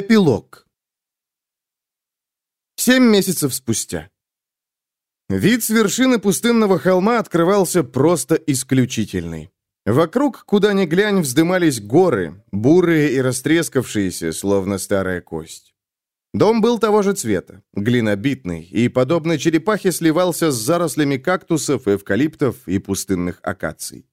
Эпилог. Семь месяцев спустя. Вид с вершины пустынного холма открывался просто исключительный. Вокруг, куда ни глянь, вздымались горы, бурые и растрескавшиеся, словно старая кость. Дом был того же цвета, глинобитный, и, подобно черепахе, сливался с зарослями кактусов, эвкалиптов и пустынных акаций.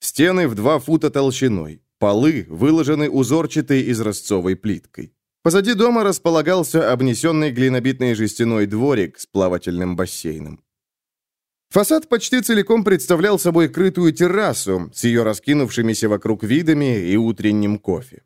Стены в два фута толщиной, полы выложены узорчатой изразцовой плиткой. Позади дома располагался обнесенный глинобитный жестяной дворик с плавательным бассейном. Фасад почти целиком представлял собой крытую террасу с ее раскинувшимися вокруг видами и утренним кофе.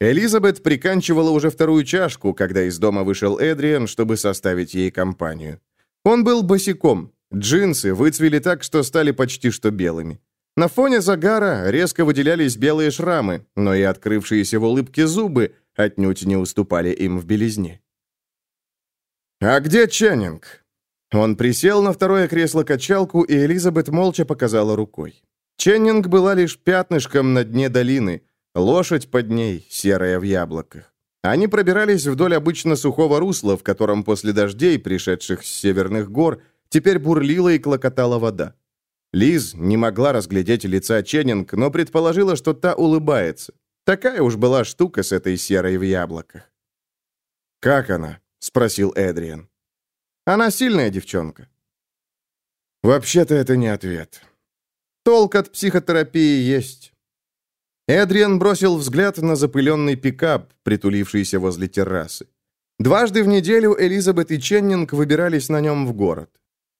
Элизабет приканчивала уже вторую чашку, когда из дома вышел Эдриан, чтобы составить ей компанию. Он был босиком, джинсы выцвели так, что стали почти что белыми. На фоне загара резко выделялись белые шрамы, но и открывшиеся в улыбке зубы отнюдь не уступали им в белизне. «А где Ченнинг?» Он присел на второе кресло-качалку, и Элизабет молча показала рукой. Ченнинг была лишь пятнышком на дне долины, лошадь под ней, серая в яблоках. Они пробирались вдоль обычно сухого русла, в котором после дождей, пришедших с северных гор, теперь бурлила и клокотала вода. Лиз не могла разглядеть лица Ченнинг, но предположила, что та улыбается. Такая уж была штука с этой серой в яблоках. «Как она?» — спросил Эдриан. Она сильная девчонка». «Вообще-то это не ответ. Толк от психотерапии есть». Эдриан бросил взгляд на запыленный пикап, притулившийся возле террасы. Дважды в неделю Элизабет и Ченнинг выбирались на нем в город.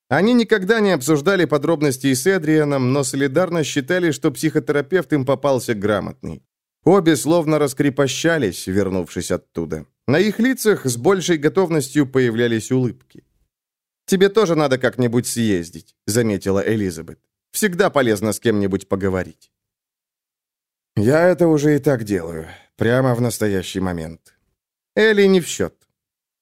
Они никогда не обсуждали подробности с Эдрианом, но солидарно считали, что психотерапевт им попался грамотный. Обе словно раскрепощались, вернувшись оттуда. На их лицах с большей готовностью появлялись улыбки. «Тебе тоже надо как-нибудь съездить», — заметила Элизабет. «Всегда полезно с кем-нибудь поговорить». «Я это уже и так делаю, прямо в настоящий момент». «Элли не в счет».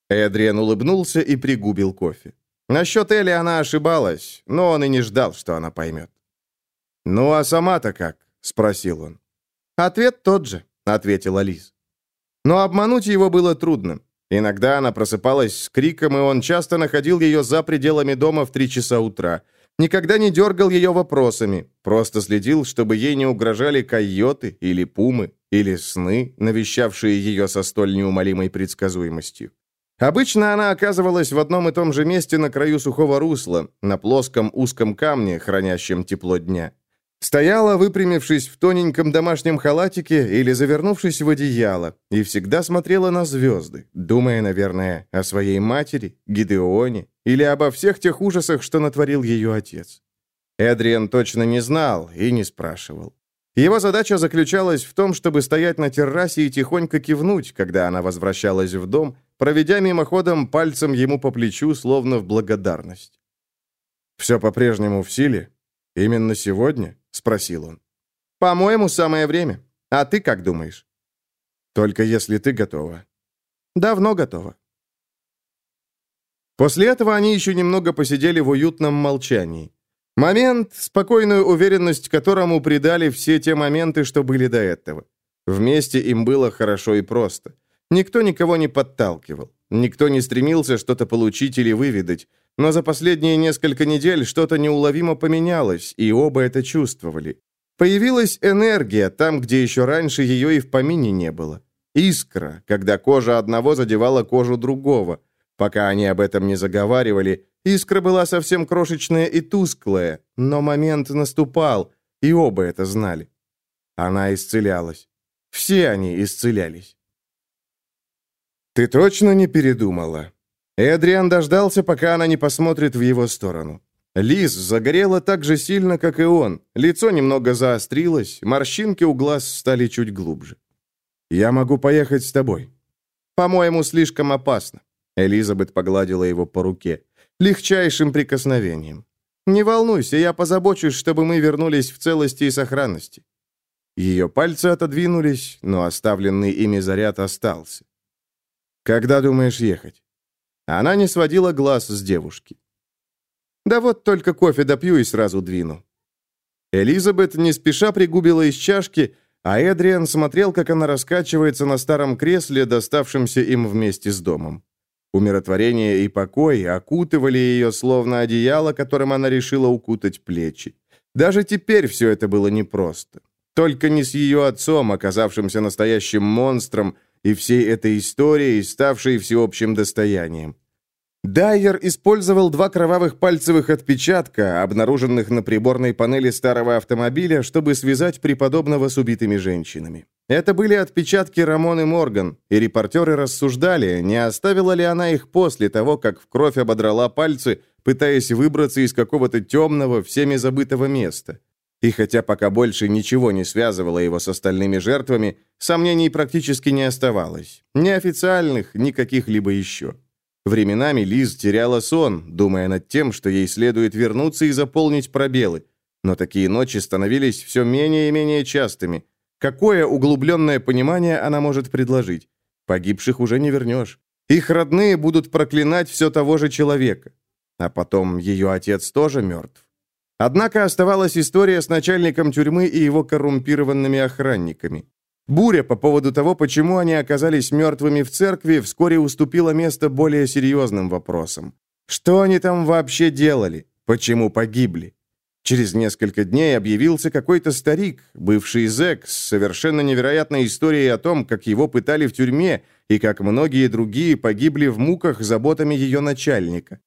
Эдриан улыбнулся и пригубил кофе. Насчет Элли она ошибалась, но он и не ждал, что она поймет. «Ну а сама-то как?» — спросил он. «Ответ тот же», — ответила Лиз. Но обмануть его было трудно. Иногда она просыпалась с криком, и он часто находил ее за пределами дома в три часа утра. Никогда не дергал ее вопросами, просто следил, чтобы ей не угрожали койоты или пумы, или сны, навещавшие ее со столь неумолимой предсказуемостью. Обычно она оказывалась в одном и том же месте на краю сухого русла, на плоском узком камне, хранящем тепло дня. Стояла, выпрямившись в тоненьком домашнем халатике или завернувшись в одеяло, и всегда смотрела на звезды, думая, наверное, о своей матери, Гидеоне, или обо всех тех ужасах, что натворил ее отец. Эдриан точно не знал и не спрашивал. Его задача заключалась в том, чтобы стоять на террасе и тихонько кивнуть, когда она возвращалась в дом, проведя мимоходом пальцем ему по плечу, словно в благодарность. «Все по-прежнему в силе? Именно сегодня?» спросил он. «По-моему, самое время. А ты как думаешь?» «Только если ты готова». «Давно готова». После этого они еще немного посидели в уютном молчании. Момент, спокойную уверенность которому придали все те моменты, что были до этого. Вместе им было хорошо и просто. Никто никого не подталкивал. Никто не стремился что-то получить или выведать. Но за последние несколько недель что-то неуловимо поменялось, и оба это чувствовали. Появилась энергия там, где еще раньше ее и в помине не было. Искра, когда кожа одного задевала кожу другого. Пока они об этом не заговаривали, искра была совсем крошечная и тусклая, но момент наступал, и оба это знали. Она исцелялась. Все они исцелялись. «Ты точно не передумала?» Эдриан дождался, пока она не посмотрит в его сторону. Лиз загорела так же сильно, как и он. Лицо немного заострилось, морщинки у глаз стали чуть глубже. «Я могу поехать с тобой». «По-моему, слишком опасно». Элизабет погладила его по руке. Легчайшим прикосновением. «Не волнуйся, я позабочусь, чтобы мы вернулись в целости и сохранности». Ее пальцы отодвинулись, но оставленный ими заряд остался. «Когда думаешь ехать?» Она не сводила глаз с девушки. «Да вот только кофе допью и сразу двину». Элизабет не спеша пригубила из чашки, а Эдриан смотрел, как она раскачивается на старом кресле, доставшемся им вместе с домом. Умиротворение и покой окутывали ее, словно одеяло, которым она решила укутать плечи. Даже теперь все это было непросто. Только не с ее отцом, оказавшимся настоящим монстром, и всей этой историей, ставшей всеобщим достоянием. Дайер использовал два кровавых пальцевых отпечатка, обнаруженных на приборной панели старого автомобиля, чтобы связать преподобного с убитыми женщинами. Это были отпечатки Рамоны Морган, и репортеры рассуждали, не оставила ли она их после того, как в кровь ободрала пальцы, пытаясь выбраться из какого-то темного, всеми забытого места. И хотя пока больше ничего не связывало его с остальными жертвами, сомнений практически не оставалось. Ни официальных, ни каких-либо еще. Временами Лиз теряла сон, думая над тем, что ей следует вернуться и заполнить пробелы. Но такие ночи становились все менее и менее частыми. Какое углубленное понимание она может предложить? Погибших уже не вернешь. Их родные будут проклинать все того же человека. А потом ее отец тоже мертв. Однако оставалась история с начальником тюрьмы и его коррумпированными охранниками. Буря по поводу того, почему они оказались мертвыми в церкви, вскоре уступила место более серьезным вопросам. Что они там вообще делали? Почему погибли? Через несколько дней объявился какой-то старик, бывший зэк, с совершенно невероятной историей о том, как его пытали в тюрьме и как многие другие погибли в муках заботами ее начальника.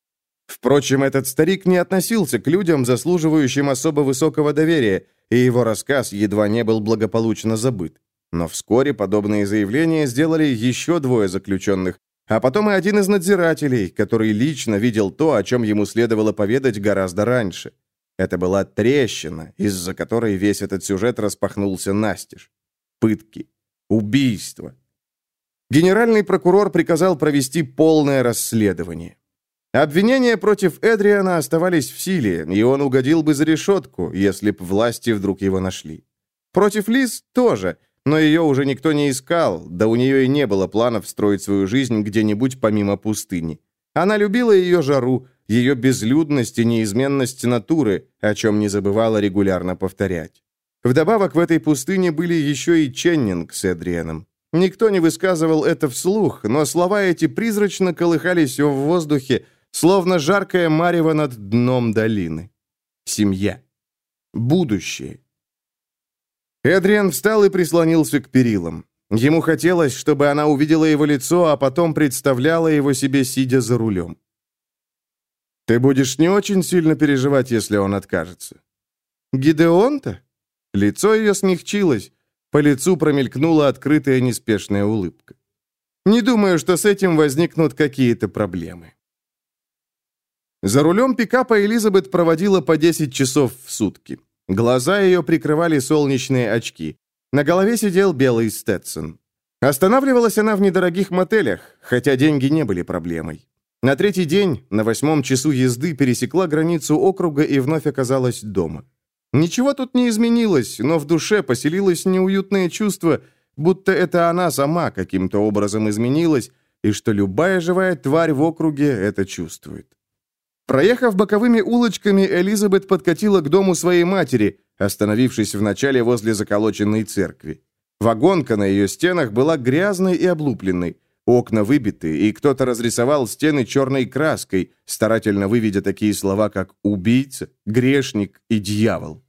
Впрочем, этот старик не относился к людям, заслуживающим особо высокого доверия, и его рассказ едва не был благополучно забыт. Но вскоре подобные заявления сделали еще двое заключенных, а потом и один из надзирателей, который лично видел то, о чем ему следовало поведать гораздо раньше. Это была трещина, из-за которой весь этот сюжет распахнулся настежь. Пытки. Убийство. Генеральный прокурор приказал провести полное расследование. Обвинения против Эдриана оставались в силе, и он угодил бы за решетку, если б власти вдруг его нашли. Против Лиз тоже – но ее уже никто не искал, да у нее и не было планов строить свою жизнь где-нибудь помимо пустыни. Она любила ее жару, ее безлюдность и неизменность натуры, о чем не забывала регулярно повторять. Вдобавок в этой пустыне были еще и Ченнинг с Эдрианом. Никто не высказывал это вслух, но слова эти призрачно колыхались в воздухе, словно жаркое марево над дном долины. Семья. Будущее. Эдриан встал и прислонился к перилам. Ему хотелось, чтобы она увидела его лицо, а потом представляла его себе, сидя за рулем. «Ты будешь не очень сильно переживать, если он откажется». «Гидеон-то?» Лицо ее смягчилось, по лицу промелькнула открытая неспешная улыбка. «Не думаю, что с этим возникнут какие-то проблемы». За рулем пикапа Элизабет проводила по 10 часов в сутки. Глаза ее прикрывали солнечные очки. На голове сидел белый Стетсон. Останавливалась она в недорогих мотелях, хотя деньги не были проблемой. На третий день, на восьмом часу езды, пересекла границу округа и вновь оказалась дома. Ничего тут не изменилось, но в душе поселилось неуютное чувство, будто это она сама каким-то образом изменилась, и что любая живая тварь в округе это чувствует. Проехав боковыми улочками, Элизабет подкатила к дому своей матери, остановившись вначале возле заколоченной церкви. Вагонка на ее стенах была грязной и облупленной, окна выбиты, и кто-то разрисовал стены черной краской, старательно выведя такие слова, как «убийца», «грешник» и «дьявол».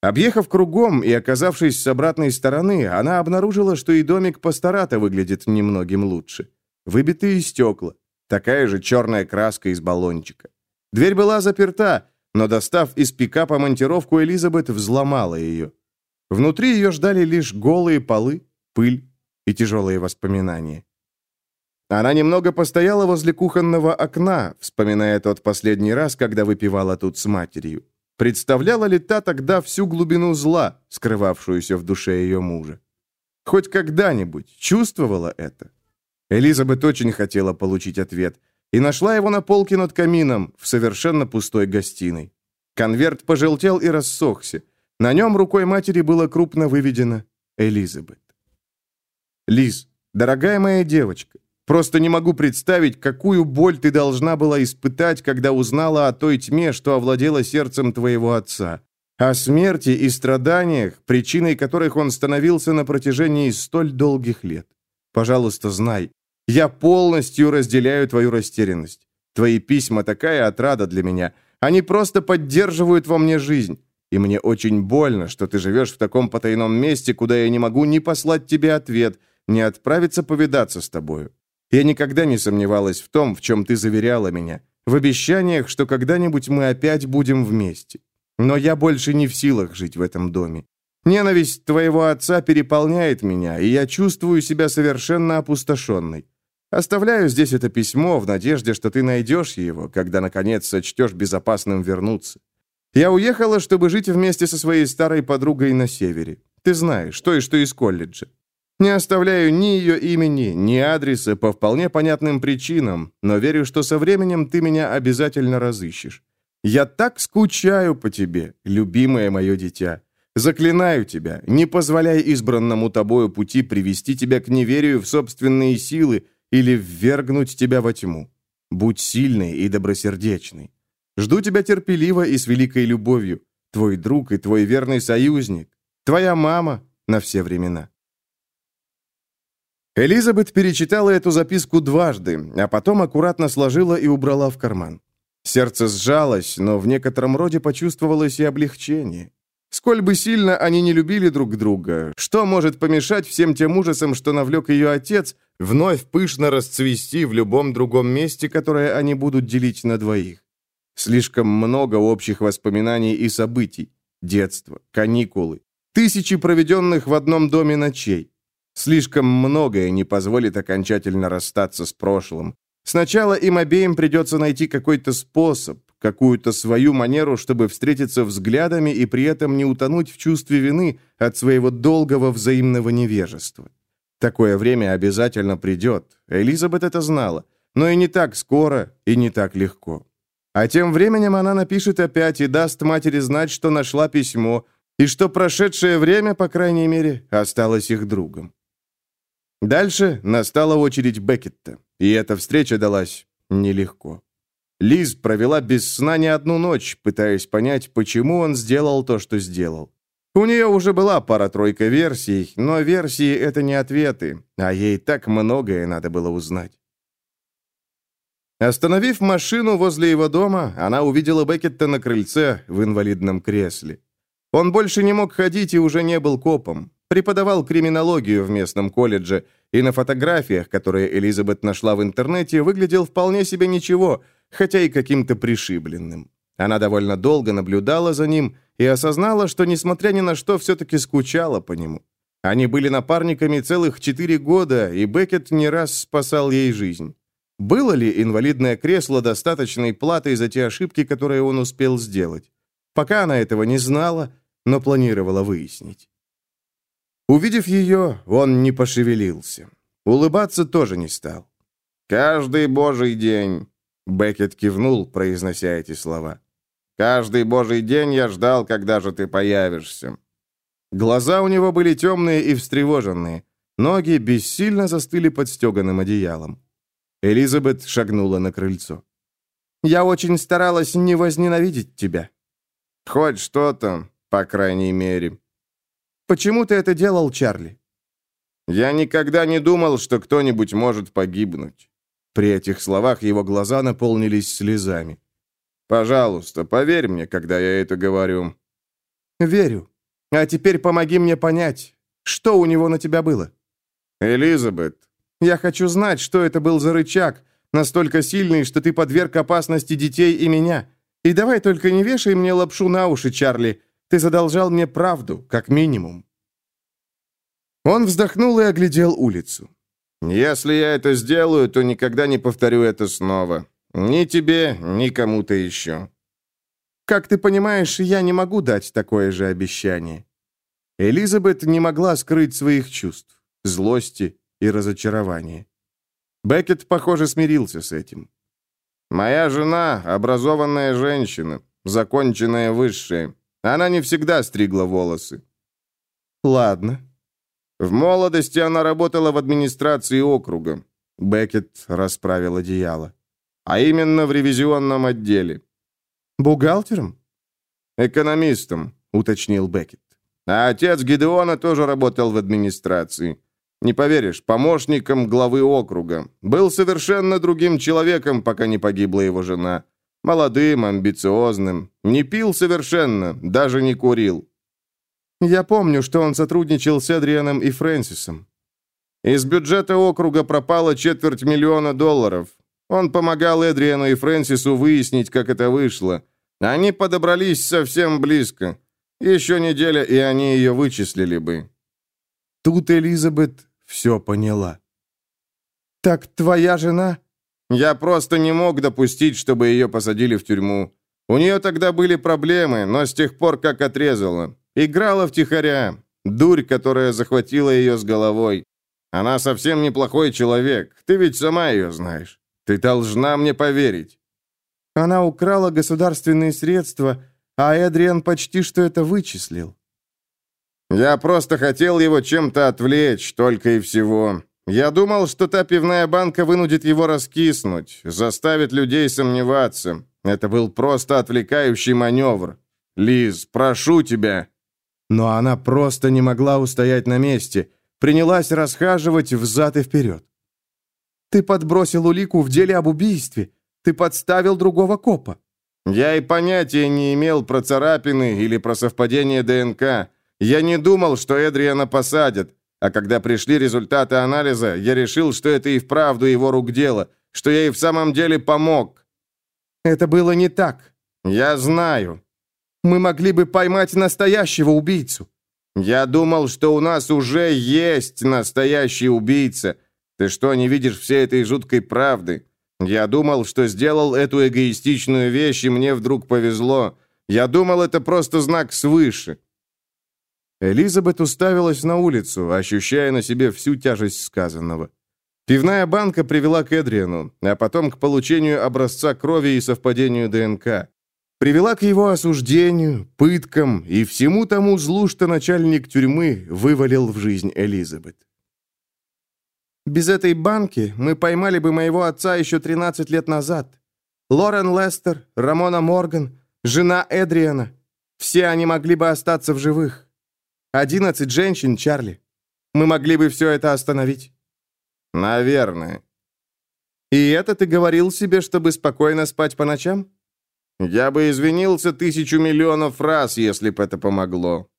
Объехав кругом и оказавшись с обратной стороны, она обнаружила, что и домик Пастората выглядит немногим лучше. Выбитые стекла, такая же черная краска из баллончика. Дверь была заперта, но, достав из пикапа монтировку, Элизабет взломала ее. Внутри ее ждали лишь голые полы, пыль и тяжелые воспоминания. Она немного постояла возле кухонного окна, вспоминая тот последний раз, когда выпивала тут с матерью. Представляла ли та тогда всю глубину зла, скрывавшуюся в душе ее мужа? Хоть когда-нибудь чувствовала это? Элизабет очень хотела получить ответ – и нашла его на полке над камином в совершенно пустой гостиной. Конверт пожелтел и рассохся. На нем рукой матери было крупно выведено «Элизабет». «Лиз, дорогая моя девочка, просто не могу представить, какую боль ты должна была испытать, когда узнала о той тьме, что овладела сердцем твоего отца, о смерти и страданиях, причиной которых он становился на протяжении столь долгих лет. Пожалуйста, знай, я полностью разделяю твою растерянность. Твои письма такая отрада для меня. Они просто поддерживают во мне жизнь. И мне очень больно, что ты живешь в таком потайном месте, куда я не могу ни послать тебе ответ, ни отправиться повидаться с тобою. Я никогда не сомневалась в том, в чем ты заверяла меня, в обещаниях, что когда-нибудь мы опять будем вместе. Но я больше не в силах жить в этом доме. Ненависть твоего отца переполняет меня, и я чувствую себя совершенно опустошенной. Оставляю здесь это письмо в надежде, что ты найдешь его, когда, наконец, сочтешь безопасным вернуться. Я уехала, чтобы жить вместе со своей старой подругой на севере. Ты знаешь, что и что из колледжа. Не оставляю ни ее имени, ни адреса по вполне понятным причинам, но верю, что со временем ты меня обязательно разыщешь. Я так скучаю по тебе, любимое мое дитя. Заклинаю тебя, не позволяй избранному тобою пути привести тебя к неверию в собственные силы или ввергнуть тебя во тьму. Будь сильной и добросердечной. Жду тебя терпеливо и с великой любовью, твой друг и твой верный союзник, твоя мама на все времена. Элизабет перечитала эту записку дважды, а потом аккуратно сложила и убрала в карман. Сердце сжалось, но в некотором роде почувствовалось и облегчение. Сколь бы сильно они не любили друг друга, что может помешать всем тем ужасам, что навлек ее отец, вновь пышно расцвести в любом другом месте, которое они будут делить на двоих? Слишком много общих воспоминаний и событий. Детство, каникулы, тысячи проведенных в одном доме ночей. Слишком многое не позволит окончательно расстаться с прошлым. Сначала им обеим придется найти какой-то способ, какую-то свою манеру, чтобы встретиться взглядами и при этом не утонуть в чувстве вины от своего долгого взаимного невежества. Такое время обязательно придет. Элизабет это знала, но и не так скоро, и не так легко. А тем временем она напишет опять и даст матери знать, что нашла письмо, и что прошедшее время, по крайней мере, осталось их другом. Дальше настала очередь Беккетта, и эта встреча далась нелегко. Лиз провела без сна не одну ночь, пытаясь понять, почему он сделал то, что сделал. У нее уже была пара-тройка версий, но версии — это не ответы, а ей так многое надо было узнать. Остановив машину возле его дома, она увидела Беккетта на крыльце в инвалидном кресле. Он больше не мог ходить и уже не был копом. Преподавал криминологию в местном колледже, и на фотографиях, которые Элизабет нашла в интернете, выглядел вполне себе ничего, хотя и каким-то пришибленным. Она довольно долго наблюдала за ним и осознала, что, несмотря ни на что, все-таки скучала по нему. Они были напарниками целых четыре года, и Беккет не раз спасал ей жизнь. Было ли инвалидное кресло достаточной платой за те ошибки, которые он успел сделать? Пока она этого не знала, но планировала выяснить. Увидев ее, он не пошевелился. Улыбаться тоже не стал. «Каждый божий день», — Беккет кивнул, произнося эти слова. «Каждый божий день я ждал, когда же ты появишься». Глаза у него были темные и встревоженные. Ноги бессильно застыли под стеганым одеялом. Элизабет шагнула на крыльцо. «Я очень старалась не возненавидеть тебя». «Хоть что-то, по крайней мере», Почему ты это делал, Чарли?» «Я никогда не думал, что кто-нибудь может погибнуть». При этих словах его глаза наполнились слезами. «Пожалуйста, поверь мне, когда я это говорю». «Верю. А теперь помоги мне понять, что у него на тебя было». «Элизабет». «Я хочу знать, что это был за рычаг, настолько сильный, что ты подверг опасности детей и меня. И давай только не вешай мне лапшу на уши, Чарли. Ты задолжал мне правду, как минимум». Он вздохнул и оглядел улицу. «Если я это сделаю, то никогда не повторю это снова. Ни тебе, ни кому-то еще». «Как ты понимаешь, я не могу дать такое же обещание». Элизабет не могла скрыть своих чувств, злости и разочарования. Беккет, похоже, смирился с этим. «Моя жена — образованная женщина, законченная высшая. Она не всегда стригла волосы. Ладно. В молодости она работала в администрации округа. Беккет расправил одеяло. А именно в ревизионном отделе. Бухгалтером? Экономистом. — уточнил Беккет. «А отец Гидеона тоже работал в администрации. Не поверишь, помощником главы округа. Был совершенно другим человеком, пока не погибла его жена. Молодым, амбициозным. Не пил совершенно, даже не курил. Я помню, что он сотрудничал с Эдрианом и Фрэнсисом. Из бюджета округа пропало четверть миллиона долларов. Он помогал Эдриану и Фрэнсису выяснить, как это вышло. Они подобрались совсем близко. Еще неделя, и они ее вычислили бы. Тут Элизабет все поняла. «Так твоя жена?» «Я просто не мог допустить, чтобы ее посадили в тюрьму. У нее тогда были проблемы, но с тех пор как отрезала. Играла втихаря. Дурь, которая захватила ее с головой. Она совсем неплохой человек. Ты ведь сама ее знаешь. Ты должна мне поверить». Она украла государственные средства, а Эдриан почти что это вычислил. «Я просто хотел его чем-то отвлечь, только и всего. Я думал, что та пивная банка вынудит его раскиснуть, заставит людей сомневаться. Это был просто отвлекающий маневр. Лиз, прошу тебя». Но она просто не могла устоять на месте, принялась расхаживать взад и вперед. «Ты подбросил улику в деле об убийстве. Ты подставил другого копа». «Я и понятия не имел про царапины или про совпадение ДНК. Я не думал, что Эдриана посадят, а когда пришли результаты анализа, я решил, что это и вправду его рук дело, что я и в самом деле помог. Это было не так. Я знаю. Мы могли бы поймать настоящего убийцу. Я думал, что у нас уже есть настоящий убийца. Ты что, не видишь всей этой жуткой правды? Я думал, что сделал эту эгоистичную вещь, и мне вдруг повезло. Я думал, это просто знак свыше. Элизабет уставилась на улицу, ощущая на себе всю тяжесть сказанного. Пивная банка привела к Эдриану, а потом к получению образца крови и совпадению ДНК. Привела к его осуждению, пыткам и всему тому злу, что начальник тюрьмы вывалил в жизнь Элизабет. Без этой банки мы поймали бы моего отца еще 13 лет назад. Лорен Лестер, Рамона Морган, жена Эдриана. Все они могли бы остаться в живых. Одиннадцать женщин, Чарли. Мы могли бы все это остановить». «Наверное». «И это ты говорил себе, чтобы спокойно спать по ночам?» «Я бы извинился тысячу миллионов раз, если бы это помогло».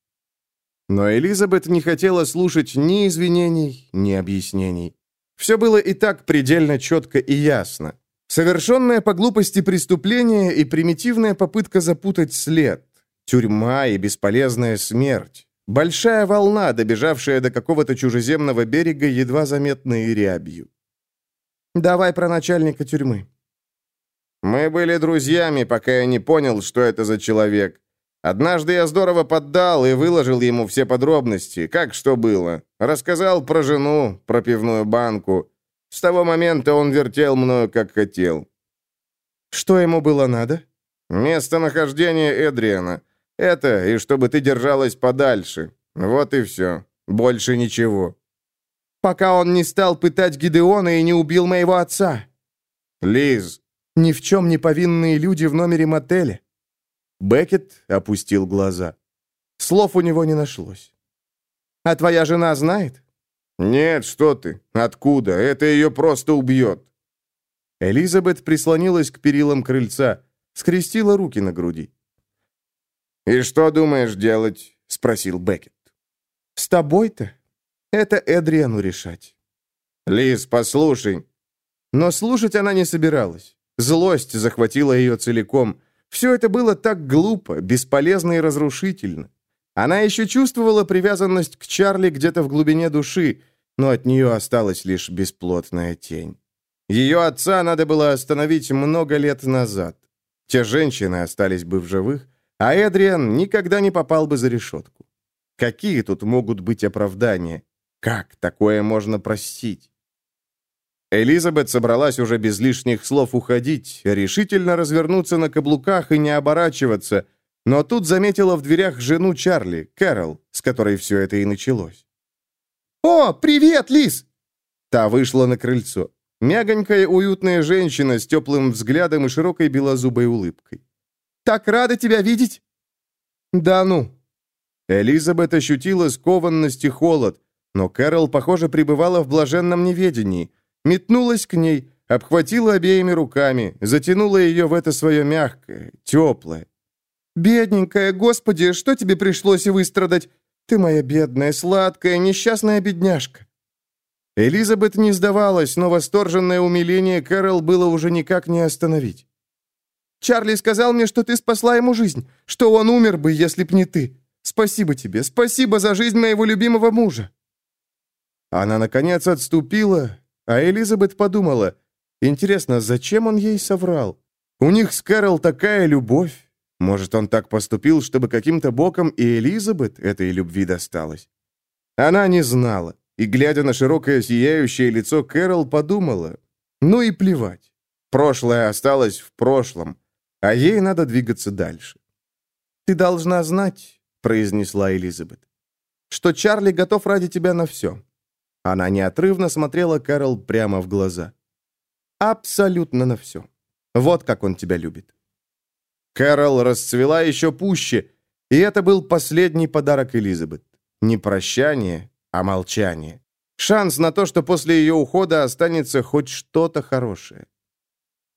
Но Элизабет не хотела слушать ни извинений, ни объяснений. Все было и так предельно четко и ясно. Совершенное по глупости преступление и примитивная попытка запутать след. Тюрьма и бесполезная смерть. Большая волна, добежавшая до какого-то чужеземного берега, едва заметной рябью. «Давай про начальника тюрьмы». «Мы были друзьями, пока я не понял, что это за человек. Однажды я здорово поддал и выложил ему все подробности, как что было. Рассказал про жену, про пивную банку. С того момента он вертел мною, как хотел». «Что ему было надо?» «Местонахождение Эдриана». Это, и чтобы ты держалась подальше. Вот и все. Больше ничего. Пока он не стал пытать Гидеона и не убил моего отца. Лиз. Ни в чем не повинные люди в номере мотеля. Беккет опустил глаза. Слов у него не нашлось. «А твоя жена знает?» «Нет, что ты. Откуда? Это ее просто убьет». Элизабет прислонилась к перилам крыльца, скрестила руки на груди. «И что думаешь делать?» — спросил Беккет. «С тобой-то? Это Эдриану решать». «Лиз, послушай». Но слушать она не собиралась. Злость захватила ее целиком. Все это было так глупо, бесполезно и разрушительно. Она еще чувствовала привязанность к Чарли где-то в глубине души, но от нее осталась лишь бесплотная тень. Ее отца надо было остановить много лет назад. Те женщины остались бы в живых, а Эдриан никогда не попал бы за решетку. Какие тут могут быть оправдания? Как такое можно простить? Элизабет собралась уже без лишних слов уходить, решительно развернуться на каблуках и не оборачиваться, но тут заметила в дверях жену Чарли, Кэрол, с которой все это и началось. «О, привет, Лиз!» Та вышла на крыльцо. Мягонькая, уютная женщина с теплым взглядом и широкой белозубой улыбкой. Так рада тебя видеть!» «Да ну!» Элизабет ощутила скованность и холод, но Кэрол, похоже, пребывала в блаженном неведении. Метнулась к ней, обхватила обеими руками, затянула ее в это свое мягкое, теплое. «Бедненькая, Господи, что тебе пришлось выстрадать? Ты моя бедная, сладкая, несчастная бедняжка». Элизабет не сдавалась, но восторженное умиление Кэрол было уже никак не остановить. «Чарли сказал мне, что ты спасла ему жизнь, что он умер бы, если б не ты. Спасибо тебе, спасибо за жизнь моего любимого мужа». Она, наконец, отступила, а Элизабет подумала, интересно, зачем он ей соврал? У них с Кэрол такая любовь. Может, он так поступил, чтобы каким-то боком и Элизабет этой любви досталось? Она не знала и, глядя на широкое сияющее лицо Кэрол, подумала, ну и плевать. Прошлое осталось в прошлом, а ей надо двигаться дальше. «Ты должна знать», — произнесла Элизабет, «что Чарли готов ради тебя на все». Она неотрывно смотрела Кэрол прямо в глаза. «Абсолютно на все. Вот как он тебя любит». Кэрол расцвела еще пуще, и это был последний подарок Элизабет. Не прощание, а молчание. Шанс на то, что после ее ухода останется хоть что-то хорошее.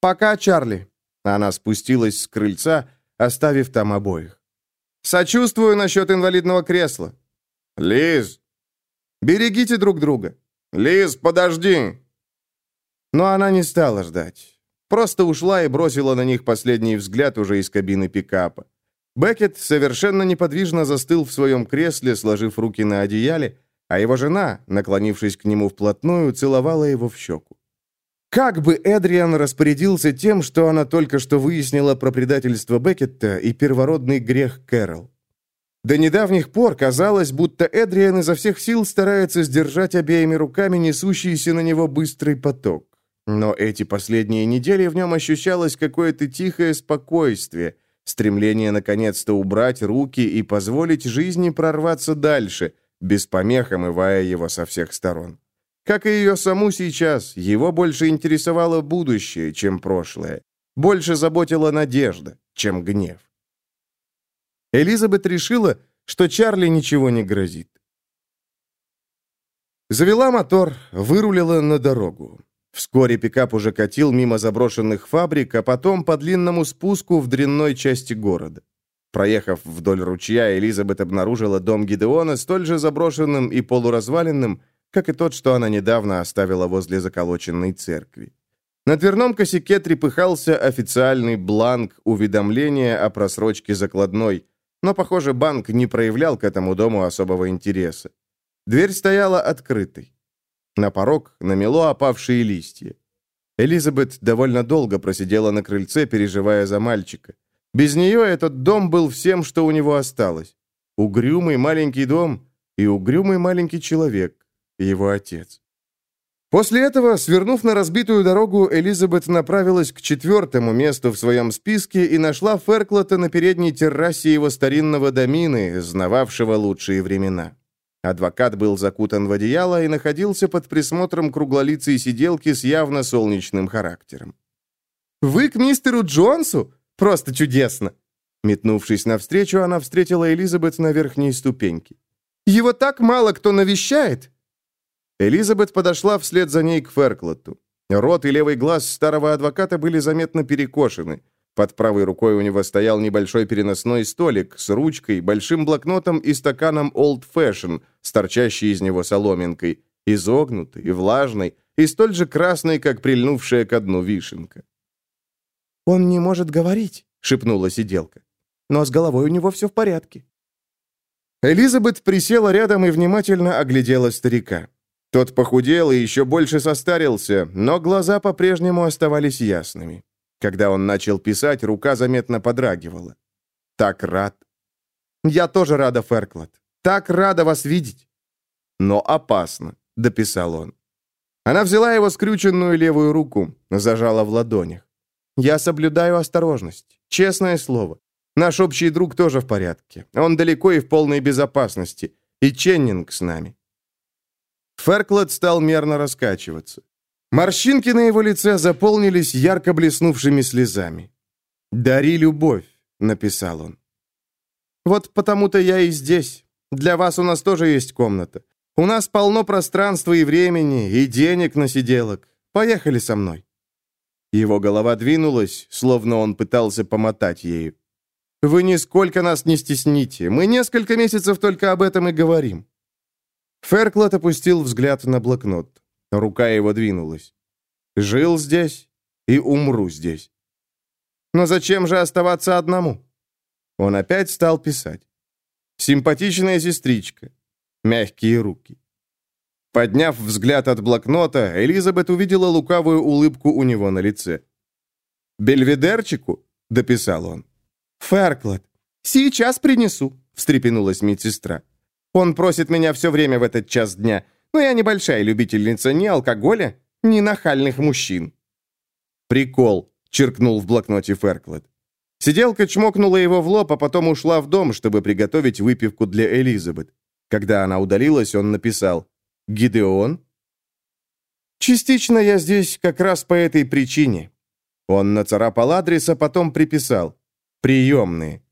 «Пока, Чарли!» Она спустилась с крыльца, оставив там обоих. «Сочувствую насчет инвалидного кресла». «Лиз!» «Берегите друг друга». «Лиз, подожди!» Но она не стала ждать. Просто ушла и бросила на них последний взгляд уже из кабины пикапа. Беккет совершенно неподвижно застыл в своем кресле, сложив руки на одеяле, а его жена, наклонившись к нему вплотную, целовала его в щеку. Как бы Эдриан распорядился тем, что она только что выяснила про предательство Беккетта и первородный грех Кэрол? До недавних пор казалось, будто Эдриан изо всех сил старается сдержать обеими руками несущийся на него быстрый поток. Но эти последние недели в нем ощущалось какое-то тихое спокойствие, стремление наконец-то убрать руки и позволить жизни прорваться дальше – без помех омывая его со всех сторон. Как и ее саму сейчас, его больше интересовало будущее, чем прошлое. Больше заботила надежда, чем гнев. Элизабет решила, что Чарли ничего не грозит. Завела мотор, вырулила на дорогу. Вскоре пикап уже катил мимо заброшенных фабрик, а потом по длинному спуску в дрянной части города. Проехав вдоль ручья, Элизабет обнаружила дом Гидеона столь же заброшенным и полуразваленным, как и тот, что она недавно оставила возле заколоченной церкви. На дверном косяке трепыхался официальный бланк уведомления о просрочке закладной, но, похоже, банк не проявлял к этому дому особого интереса. Дверь стояла открытой. На порог намело опавшие листья. Элизабет довольно долго просидела на крыльце, переживая за мальчика. Без нее этот дом был всем, что у него осталось. Угрюмый маленький дом и угрюмый маленький человек, его отец. После этого, свернув на разбитую дорогу, Элизабет направилась к четвертому месту в своем списке и нашла Ферклота на передней террасе его старинного домины, знававшего лучшие времена. Адвокат был закутан в одеяло и находился под присмотром круглолицей сиделки с явно солнечным характером. «Вы к мистеру Джонсу?» Просто чудесно!» Метнувшись навстречу, она встретила Элизабет на верхней ступеньке. «Его так мало кто навещает!» Элизабет подошла вслед за ней к Ферклоту. Рот и левый глаз старого адвоката были заметно перекошены. Под правой рукой у него стоял небольшой переносной столик с ручкой, большим блокнотом и стаканом Old Fashion, с торчащей из него соломинкой, изогнутой, влажной и столь же красной, как прильнувшая к дну вишенка. «Он не может говорить», — шепнула сиделка. «Но с головой у него все в порядке». Элизабет присела рядом и внимательно оглядела старика. Тот похудел и еще больше состарился, но глаза по-прежнему оставались ясными. Когда он начал писать, рука заметно подрагивала. «Так рад». «Я тоже рада, Ферклад. Так рада вас видеть». «Но опасно», — дописал он. Она взяла его скрюченную левую руку, зажала в ладонях. Я соблюдаю осторожность. Честное слово. Наш общий друг тоже в порядке. Он далеко и в полной безопасности. И Ченнинг с нами». Ферклот стал мерно раскачиваться. Морщинки на его лице заполнились ярко блеснувшими слезами. «Дари любовь», — написал он. Вот потому-то я и здесь. Для вас у нас тоже есть комната. У нас полно пространства и времени, и денег на сиделок. Поехали со мной». Его голова двинулась, словно он пытался помотать ею. «Вы нисколько нас не стесните. Мы несколько месяцев только об этом и говорим». Ферклот опустил взгляд на блокнот. Рука его двинулась. «Жил здесь и умру здесь». «Но зачем же оставаться одному?» Он опять стал писать. «Симпатичная сестричка. Мягкие руки». Подняв взгляд от блокнота, Элизабет увидела лукавую улыбку у него на лице. «Бельведерчику?» — дописал он. «Ферклот, сейчас принесу», — встрепенулась медсестра. «Он просит меня все время в этот час дня, но я небольшая любительница ни алкоголя, ни нахальных мужчин». «Прикол», — черкнул в блокноте Ферклот. Сиделка чмокнула его в лоб, а потом ушла в дом, чтобы приготовить выпивку для Элизабет. Когда она удалилась, он написал Гидеон? Частично я здесь как раз по этой причине. Он нацарапал адрес, а потом приписал. Приемные.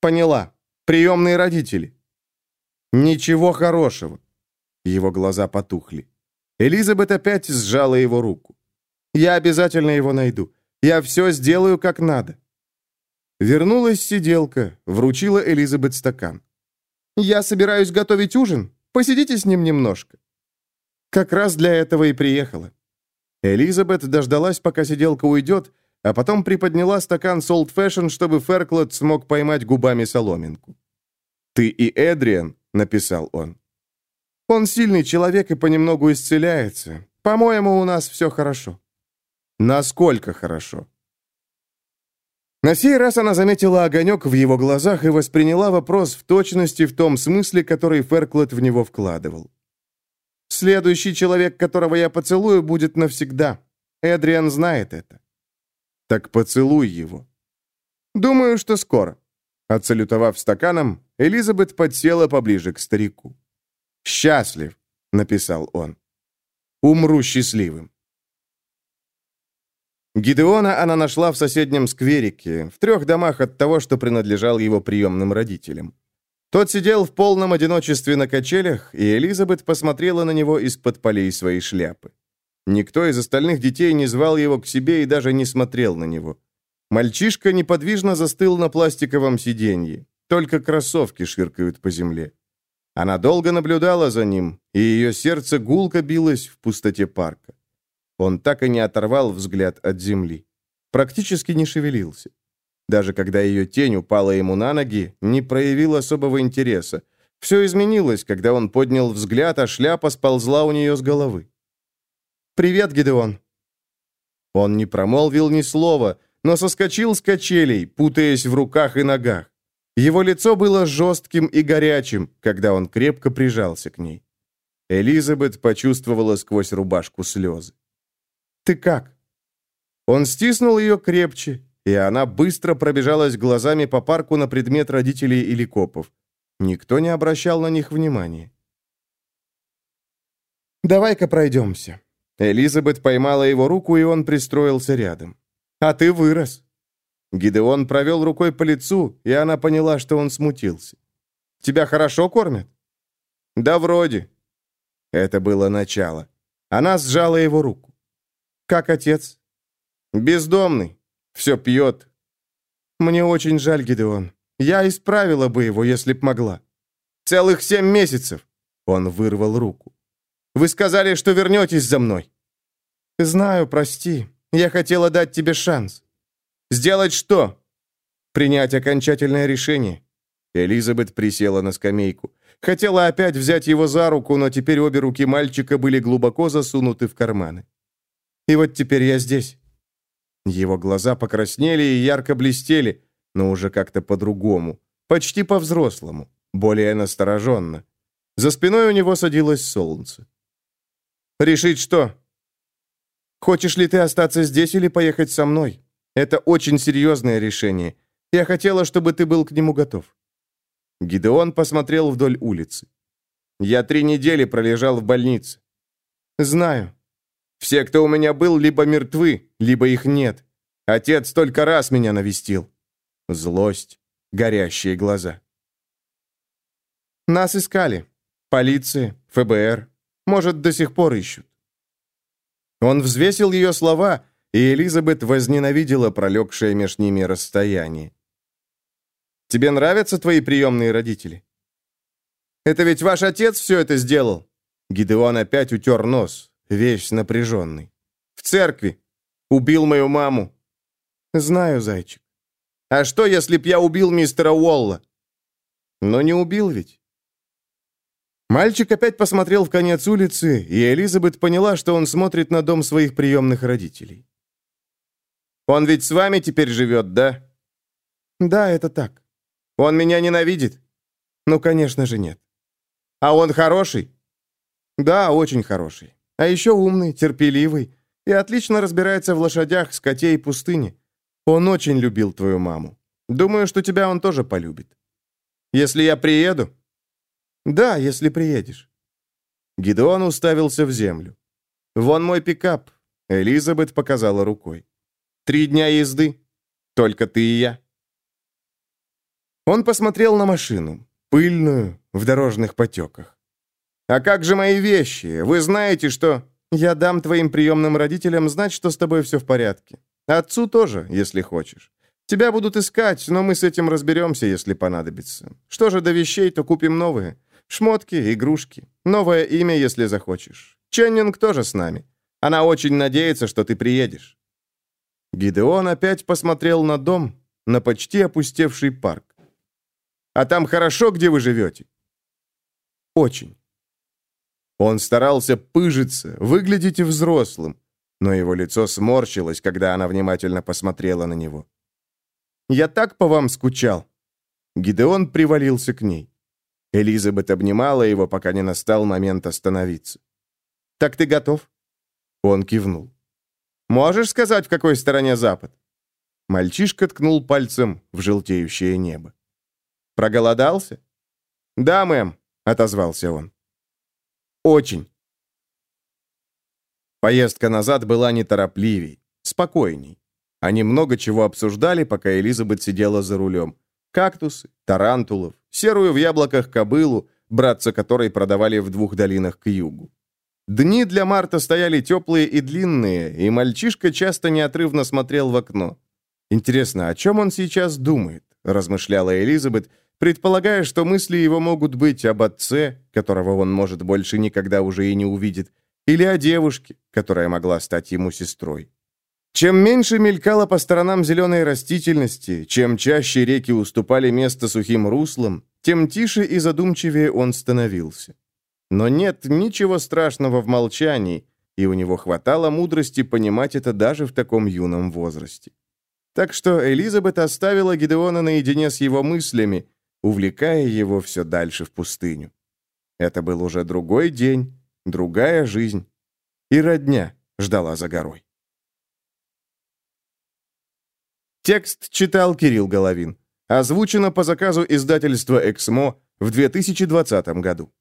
Поняла. Приемные родители. Ничего хорошего. Его глаза потухли. Элизабет опять сжала его руку. «Я обязательно его найду. Я все сделаю как надо». Вернулась сиделка, вручила Элизабет стакан. «Я собираюсь готовить ужин. Посидите с ним немножко». Как раз для этого и приехала. Элизабет дождалась, пока сиделка уйдет, а потом приподняла стакан с Old Fashion, чтобы Ферклот смог поймать губами соломинку. «Ты и Эдриан», — написал он. «Он сильный человек и понемногу исцеляется. По-моему, у нас все хорошо». «Насколько хорошо?» На сей раз она заметила огонек в его глазах и восприняла вопрос в точности в том смысле, который Ферклот в него вкладывал. Следующий человек, которого я поцелую, будет навсегда. Эдриан знает это. Так поцелуй его. Думаю, что скоро. Отсалютовав стаканом, Элизабет подсела поближе к старику. «Счастлив», — написал он. «Умру счастливым». Гидеона она нашла в соседнем скверике, в трех домах от того, что принадлежал его приемным родителям. Тот сидел в полном одиночестве на качелях, и Элизабет посмотрела на него из-под полей своей шляпы. Никто из остальных детей не звал его к себе и даже не смотрел на него. Мальчишка неподвижно застыл на пластиковом сиденье. Только кроссовки ширкают по земле. Она долго наблюдала за ним, и ее сердце гулко билось в пустоте парка. Он так и не оторвал взгляд от земли. Практически не шевелился. Даже когда ее тень упала ему на ноги, не проявил особого интереса. Все изменилось, когда он поднял взгляд, а шляпа сползла у нее с головы. «Привет, Гидеон!» Он не промолвил ни слова, но соскочил с качелей, путаясь в руках и ногах. Его лицо было жестким и горячим, когда он крепко прижался к ней. Элизабет почувствовала сквозь рубашку слезы. «Ты как?» Он стиснул ее крепче, и она быстро пробежалась глазами по парку на предмет родителей или копов. Никто не обращал на них внимания. «Давай-ка пройдемся». Элизабет поймала его руку, и он пристроился рядом. «А ты вырос». Гидеон провел рукой по лицу, и она поняла, что он смутился. «Тебя хорошо кормят?» «Да вроде». Это было начало. Она сжала его руку. «Как отец?» «Бездомный. Все пьет. Мне очень жаль, Гидеон. Я исправила бы его, если б могла. Целых семь месяцев. Он вырвал руку. Вы сказали, что вернетесь за мной. Знаю, прости. Я хотела дать тебе шанс. Сделать что? Принять окончательное решение. Элизабет присела на скамейку. Хотела опять взять его за руку, но теперь обе руки мальчика были глубоко засунуты в карманы. И вот теперь я здесь. Его глаза покраснели и ярко блестели, но уже как-то по-другому, почти по-взрослому, более настороженно. За спиной у него садилось солнце. «Решить что?» «Хочешь ли ты остаться здесь или поехать со мной? Это очень серьезное решение. Я хотела, чтобы ты был к нему готов». Гидеон посмотрел вдоль улицы. «Я три недели пролежал в больнице». «Знаю. Все, кто у меня был, либо мертвы, либо их нет. Отец только раз меня навестил. Злость, горящие глаза. Нас искали. Полиция, ФБР. Может, до сих пор ищут. Он взвесил ее слова, и Элизабет возненавидела пролегшее меж ними расстояние. «Тебе нравятся твои приемные родители?» «Это ведь ваш отец все это сделал!» Гидеон опять утер нос, весь напряженный. «В церкви. Убил мою маму». «Знаю, зайчик. А что, если б я убил мистера Уолла?» «Но не убил ведь». Мальчик опять посмотрел в конец улицы, и Элизабет поняла, что он смотрит на дом своих приемных родителей. «Он ведь с вами теперь живет, да?» «Да, это так. Он меня ненавидит?» «Ну, конечно же, нет». «А он хороший?» «Да, очень хороший. А еще умный, терпеливый и отлично разбирается в лошадях, скоте и пустыне. Он очень любил твою маму. Думаю, что тебя он тоже полюбит. Если я приеду, «Да, если приедешь». Гидеон уставился в землю. «Вон мой пикап», — Элизабет показала рукой. «Три дня езды. Только ты и я». Он посмотрел на машину, пыльную, в дорожных потеках. «А как же мои вещи? Вы знаете, что...» «Я дам твоим приемным родителям знать, что с тобой все в порядке. Отцу тоже, если хочешь. Тебя будут искать, но мы с этим разберемся, если понадобится. Что же до вещей, то купим новые. Шмотки, игрушки. Новое имя, если захочешь. Ченнинг тоже с нами. Она очень надеется, что ты приедешь». Гидеон опять посмотрел на дом, на почти опустевший парк. «А там хорошо, где вы живете?» «Очень». Он старался пыжиться, выглядеть взрослым, но его лицо сморщилось, когда она внимательно посмотрела на него. «Я так по вам скучал». Гидеон привалился к ней. Элизабет обнимала его, пока не настал момент остановиться. «Так ты готов?» Он кивнул. «Можешь сказать, в какой стороне запад?» Мальчишка ткнул пальцем в желтеющее небо. «Проголодался?» «Да, мэм», — отозвался он. «Очень». Поездка назад была неторопливей, спокойней. Они много чего обсуждали, пока Элизабет сидела за рулем. Кактусы, тарантулов, серую в яблоках кобылу, братца которой продавали в двух долинах к югу. Дни для Марта стояли теплые и длинные, и мальчишка часто неотрывно смотрел в окно. «Интересно, о чем он сейчас думает?» – размышляла Элизабет, предполагая, что мысли его могут быть об отце, которого он, может, больше никогда уже и не увидит, или о девушке, которая могла стать ему сестрой. Чем меньше мелькало по сторонам зеленой растительности, чем чаще реки уступали место сухим руслам, тем тише и задумчивее он становился. Но нет ничего страшного в молчании, и у него хватало мудрости понимать это даже в таком юном возрасте. Так что Элизабет оставила Гидеона наедине с его мыслями, увлекая его все дальше в пустыню. Это был уже другой день, другая жизнь, и родня ждала за горой. Текст читал Кирилл Головин. Озвучено по заказу издательства «Эксмо» в 2020 году.